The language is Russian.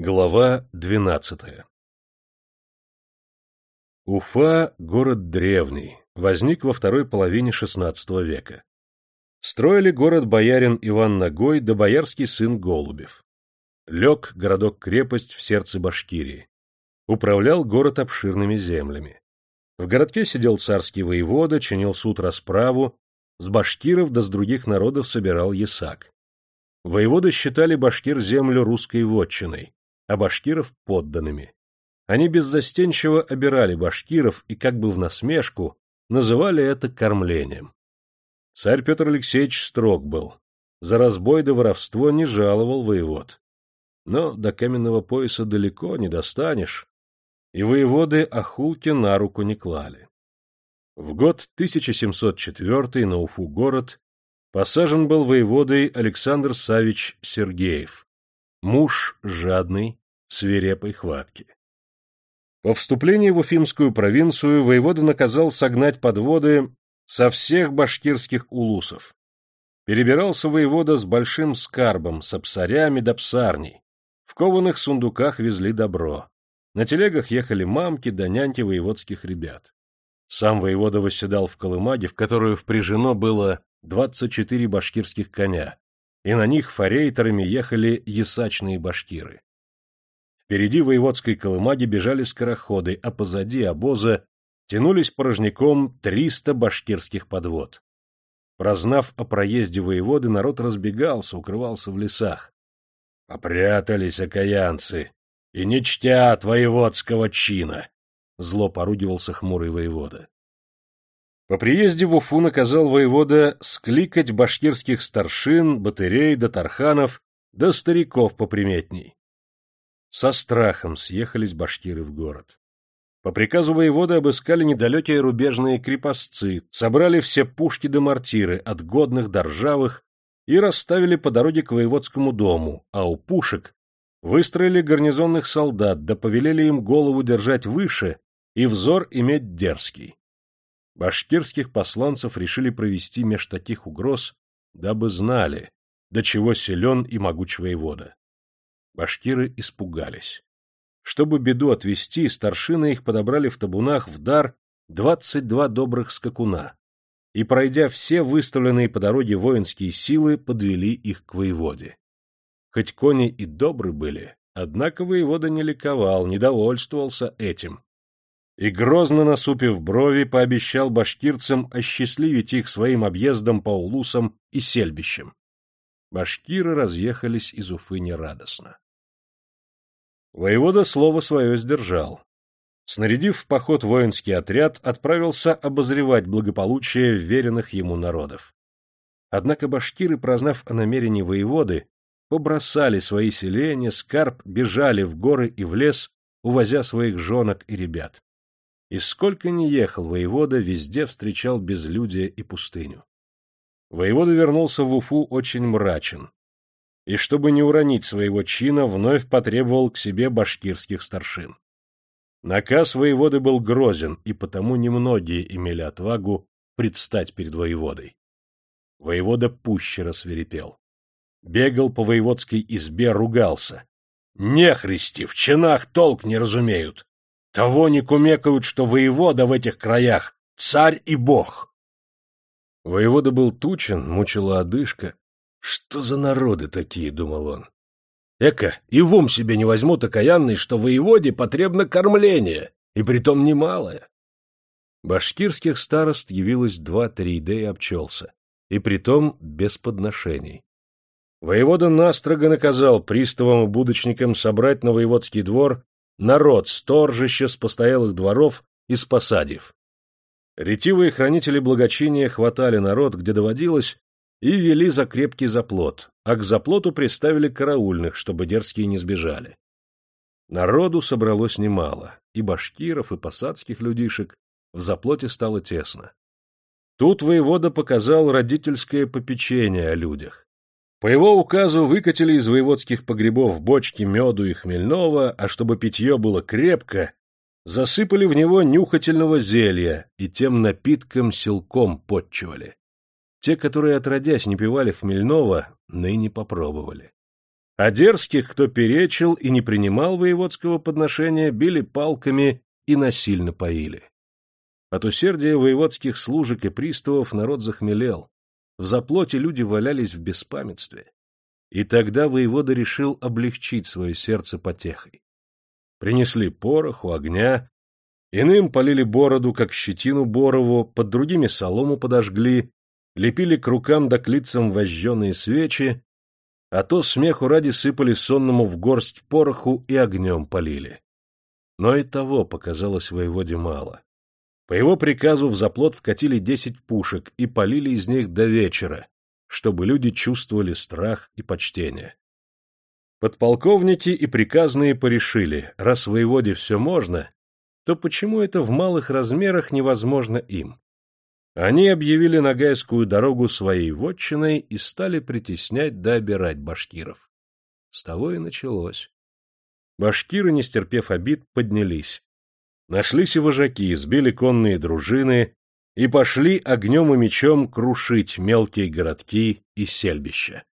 Глава двенадцатая Уфа — город древний, возник во второй половине XVI века. Строили город боярин Иван Ногой да боярский сын Голубев. Лег городок-крепость в сердце Башкирии. Управлял город обширными землями. В городке сидел царский воевода, чинил суд расправу, с башкиров да с других народов собирал ясак. Воеводы считали башкир землю русской вотчиной, а башкиров — подданными. Они беззастенчиво обирали башкиров и как бы в насмешку называли это кормлением. Царь Петр Алексеевич строг был. За разбой да воровство не жаловал воевод. Но до каменного пояса далеко не достанешь, и воеводы Ахулки на руку не клали. В год 1704 на Уфу город посажен был воеводой Александр Савич Сергеев, муж жадный, свирепой хватки. По вступлении в Уфимскую провинцию воевода наказал согнать подводы со всех башкирских улусов. Перебирался воевода с большим скарбом, с псарями да псарней. В кованых сундуках везли добро. На телегах ехали мамки да няньки воеводских ребят. Сам воевода восседал в колымаге, в которую впряжено было двадцать четыре башкирских коня, и на них форейтерами ехали ясачные башкиры. Впереди воеводской колымаги бежали скороходы, а позади обоза тянулись порожняком триста башкирских подвод. Прознав о проезде воеводы, народ разбегался, укрывался в лесах. Попрятались окаянцы и не чтят воеводского чина, — зло поругивался хмурый воевода. По приезде в Уфу наказал воевода скликать башкирских старшин, батырей да тарханов, да стариков поприметней. Со страхом съехались башкиры в город. По приказу воевода обыскали недалекие рубежные крепостцы, собрали все пушки до мортиры, от годных до ржавых, и расставили по дороге к воеводскому дому, а у пушек выстроили гарнизонных солдат, да повелели им голову держать выше и взор иметь дерзкий. Башкирских посланцев решили провести меж таких угроз, дабы знали, до чего силен и могуч воевода. Башкиры испугались. Чтобы беду отвести, старшины их подобрали в табунах в дар двадцать два добрых скакуна, и, пройдя все выставленные по дороге воинские силы, подвели их к воеводе. Хоть кони и добры были, однако воевода не ликовал, не довольствовался этим. И грозно насупив брови, пообещал башкирцам осчастливить их своим объездом по улусам и сельбищам. Башкиры разъехались из Уфы нерадостно. Воевода слово свое сдержал. Снарядив в поход воинский отряд, отправился обозревать благополучие веренных ему народов. Однако башкиры, прознав о намерении воеводы, побросали свои селения, скарб, бежали в горы и в лес, увозя своих женок и ребят. И сколько ни ехал воевода, везде встречал безлюдие и пустыню. Воевода вернулся в Уфу очень мрачен, и, чтобы не уронить своего чина, вновь потребовал к себе башкирских старшин. Наказ воеводы был грозен, и потому немногие имели отвагу предстать перед воеводой. Воевода пуще рассверепел. Бегал по воеводской избе, ругался. Нехристи, в чинах толк не разумеют. Того не кумекают, что воевода в этих краях — царь и бог. Воевода был тучен, мучила одышка, что за народы такие, — думал он. Эка, и в ум себе не возьмут окаянный, что воеводе потребно кормление, и притом немалое. Башкирских старост явилось два-три, да и обчелся, и притом без подношений. Воевода настрого наказал приставам и будочникам собрать на воеводский двор народ с торжища, с постоялых дворов и с посадив. Ретивые хранители благочиния хватали народ, где доводилось, и вели за крепкий заплот, а к заплоту приставили караульных, чтобы дерзкие не сбежали. Народу собралось немало, и башкиров, и посадских людишек, в заплоте стало тесно. Тут воевода показал родительское попечение о людях. По его указу выкатили из воеводских погребов бочки меду и хмельного, а чтобы питье было крепко, засыпали в него нюхательного зелья и тем напитком силком подчивали. Те, которые отродясь не пивали хмельного, ныне попробовали. А дерзких, кто перечил и не принимал воеводского подношения, били палками и насильно поили. От усердия воеводских служек и приставов народ захмелел, в заплоте люди валялись в беспамятстве. И тогда воевода решил облегчить свое сердце потехой. Принесли пороху, огня, иным полили бороду, как щетину борову, под другими солому подожгли, лепили к рукам да к лицам вожженые свечи, а то смеху ради сыпали сонному в горсть пороху и огнем полили. Но и того показалось воеводе мало. По его приказу в заплот вкатили десять пушек и полили из них до вечера, чтобы люди чувствовали страх и почтение. Подполковники и приказные порешили, раз воеводе все можно, то почему это в малых размерах невозможно им? Они объявили Ногайскую дорогу своей вотчиной и стали притеснять да обирать башкиров. С того и началось. Башкиры, не стерпев обид, поднялись. Нашлись и вожаки, сбили конные дружины и пошли огнем и мечом крушить мелкие городки и сельбища.